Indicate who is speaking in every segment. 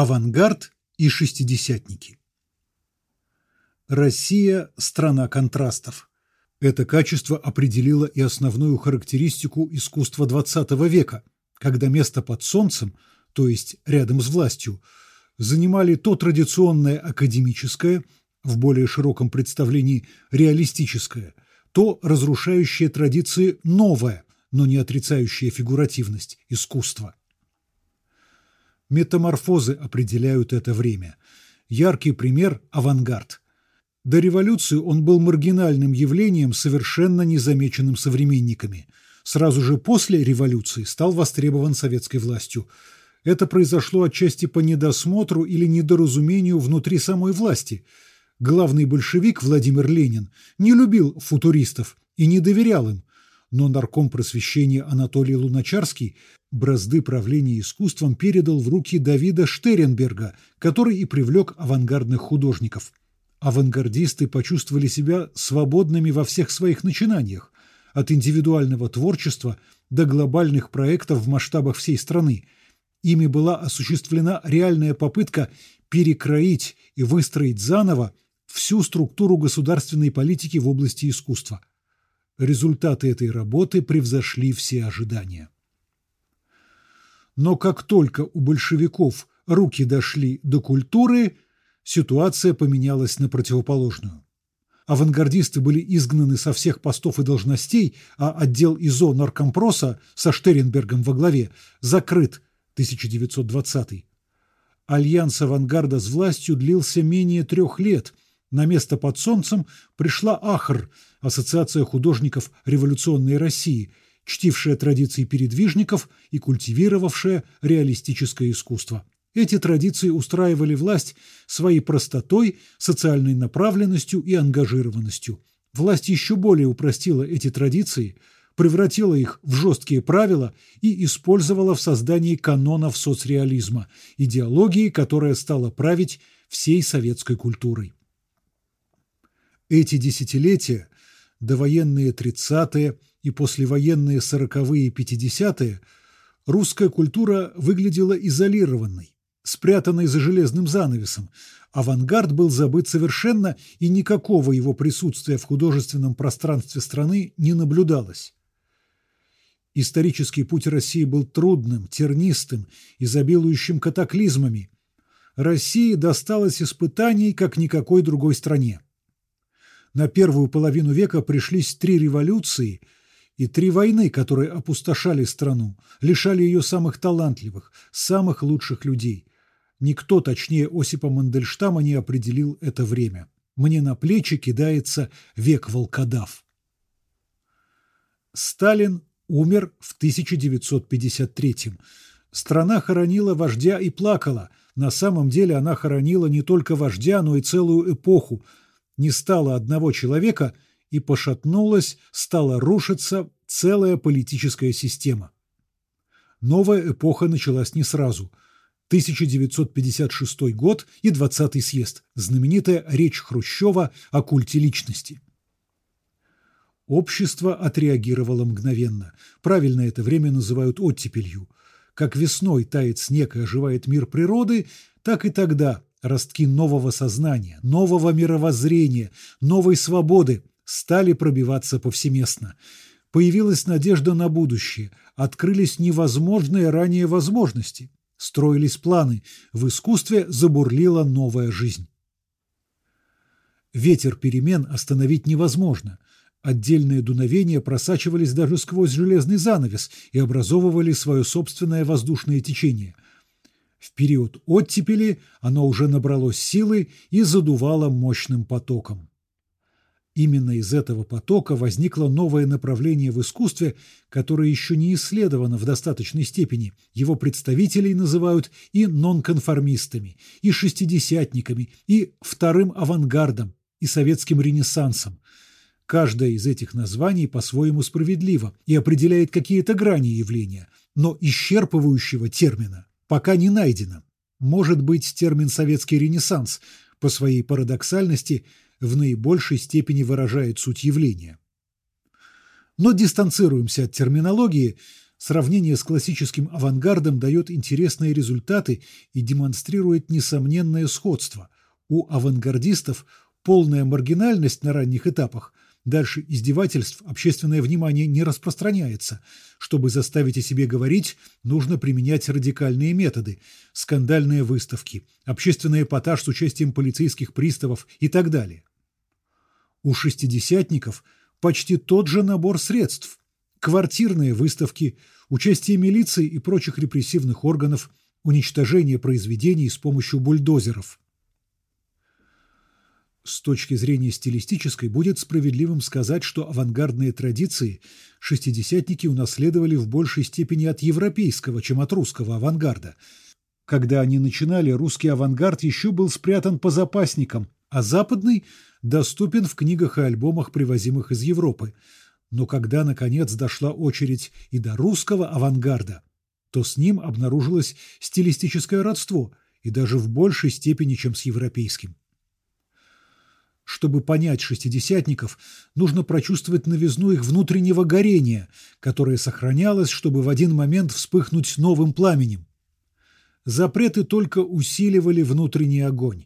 Speaker 1: Авангард и шестидесятники. Россия – страна контрастов. Это качество определило и основную характеристику искусства XX века, когда место под солнцем, то есть рядом с властью, занимали то традиционное академическое, в более широком представлении реалистическое, то разрушающее традиции новое, но не отрицающее фигуративность искусство. Метаморфозы определяют это время. Яркий пример – авангард. До революции он был маргинальным явлением, совершенно незамеченным современниками. Сразу же после революции стал востребован советской властью. Это произошло отчасти по недосмотру или недоразумению внутри самой власти. Главный большевик Владимир Ленин не любил футуристов и не доверял им, но нарком просвещения Анатолий Луначарский бразды правления искусством передал в руки Давида Штеренберга, который и привлек авангардных художников. Авангардисты почувствовали себя свободными во всех своих начинаниях, от индивидуального творчества до глобальных проектов в масштабах всей страны. Ими была осуществлена реальная попытка перекроить и выстроить заново всю структуру государственной политики в области искусства. Результаты этой работы превзошли все ожидания. Но как только у большевиков руки дошли до культуры, ситуация поменялась на противоположную. Авангардисты были изгнаны со всех постов и должностей, а отдел ИЗО Наркомпроса со Штеренбергом во главе закрыт 1920 Альянс авангарда с властью длился менее трех лет. На место под солнцем пришла АХР, Ассоциация художников революционной России – чтившая традиции передвижников и культивировавшая реалистическое искусство. Эти традиции устраивали власть своей простотой, социальной направленностью и ангажированностью. Власть еще более упростила эти традиции, превратила их в жесткие правила и использовала в создании канонов соцреализма, идеологии, которая стала править всей советской культурой. Эти десятилетия, довоенные 30-е, и послевоенные сороковые и пятидесятые русская культура выглядела изолированной, спрятанной за железным занавесом. Авангард был забыт совершенно, и никакого его присутствия в художественном пространстве страны не наблюдалось. Исторический путь России был трудным, тернистым, изобилующим катаклизмами. России досталось испытаний, как никакой другой стране. На первую половину века пришлись три революции – и три войны, которые опустошали страну, лишали ее самых талантливых, самых лучших людей. Никто точнее Осипа Мандельштама не определил это время. Мне на плечи кидается век волкодав. Сталин умер в 1953 -м. Страна хоронила вождя и плакала. На самом деле она хоронила не только вождя, но и целую эпоху. Не стало одного человека – и пошатнулась, стала рушиться целая политическая система. Новая эпоха началась не сразу. 1956 год и 20-й съезд, знаменитая речь Хрущева о культе личности. Общество отреагировало мгновенно. Правильно это время называют оттепелью. Как весной тает снег и оживает мир природы, так и тогда ростки нового сознания, нового мировоззрения, новой свободы стали пробиваться повсеместно. Появилась надежда на будущее, открылись невозможные ранее возможности, строились планы, в искусстве забурлила новая жизнь. Ветер перемен остановить невозможно. Отдельные дуновения просачивались даже сквозь железный занавес и образовывали свое собственное воздушное течение. В период оттепели оно уже набралось силы и задувало мощным потоком. Именно из этого потока возникло новое направление в искусстве, которое еще не исследовано в достаточной степени. Его представителей называют и нонконформистами, и шестидесятниками, и вторым авангардом, и советским ренессансом. Каждое из этих названий по-своему справедливо и определяет какие-то грани явления, но исчерпывающего термина пока не найдено. Может быть, термин «советский ренессанс» по своей парадоксальности – в наибольшей степени выражает суть явления. Но дистанцируемся от терминологии. Сравнение с классическим авангардом дает интересные результаты и демонстрирует несомненное сходство. У авангардистов полная маргинальность на ранних этапах – Дальше издевательств общественное внимание не распространяется. Чтобы заставить о себе говорить, нужно применять радикальные методы. Скандальные выставки, общественный эпатаж с участием полицейских приставов и так далее. У шестидесятников почти тот же набор средств. Квартирные выставки, участие милиции и прочих репрессивных органов, уничтожение произведений с помощью бульдозеров. С точки зрения стилистической будет справедливым сказать, что авангардные традиции шестидесятники унаследовали в большей степени от европейского, чем от русского авангарда. Когда они начинали, русский авангард еще был спрятан по запасникам, а западный доступен в книгах и альбомах, привозимых из Европы. Но когда, наконец, дошла очередь и до русского авангарда, то с ним обнаружилось стилистическое родство, и даже в большей степени, чем с европейским. Чтобы понять шестидесятников, нужно прочувствовать новизну их внутреннего горения, которое сохранялось, чтобы в один момент вспыхнуть новым пламенем. Запреты только усиливали внутренний огонь.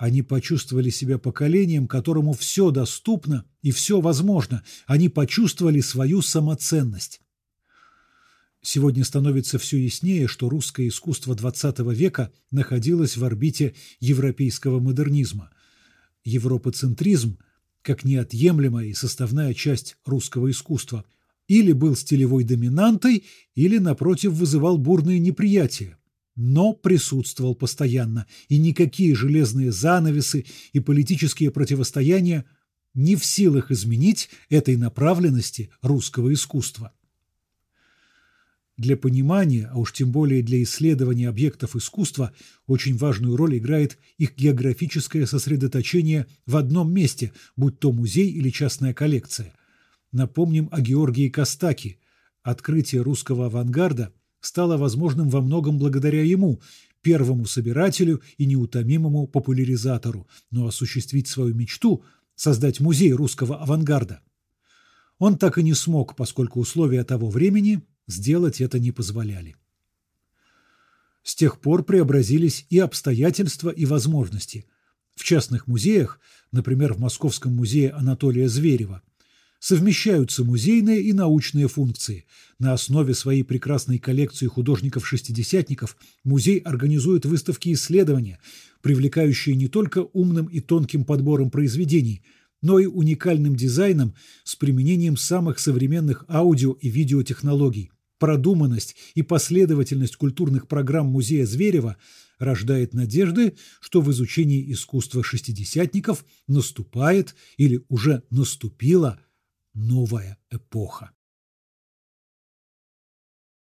Speaker 1: Они почувствовали себя поколением, которому все доступно и все возможно. Они почувствовали свою самоценность. Сегодня становится все яснее, что русское искусство XX века находилось в орбите европейского модернизма – европоцентризм как неотъемлемая и составная часть русского искусства или был стилевой доминантой, или, напротив, вызывал бурные неприятия, но присутствовал постоянно, и никакие железные занавесы и политические противостояния не в силах изменить этой направленности русского искусства. Для понимания, а уж тем более для исследования объектов искусства, очень важную роль играет их географическое сосредоточение в одном месте, будь то музей или частная коллекция. Напомним о Георгии Костаки. Открытие русского авангарда стало возможным во многом благодаря ему, первому собирателю и неутомимому популяризатору, но осуществить свою мечту – создать музей русского авангарда. Он так и не смог, поскольку условия того времени сделать это не позволяли. С тех пор преобразились и обстоятельства, и возможности. В частных музеях, например, в Московском музее Анатолия Зверева, совмещаются музейные и научные функции. На основе своей прекрасной коллекции художников-шестидесятников музей организует выставки исследования, привлекающие не только умным и тонким подбором произведений – но и уникальным дизайном с применением самых современных аудио- и видеотехнологий. Продуманность и последовательность культурных программ Музея Зверева рождает надежды, что в изучении искусства шестидесятников наступает или уже наступила новая эпоха.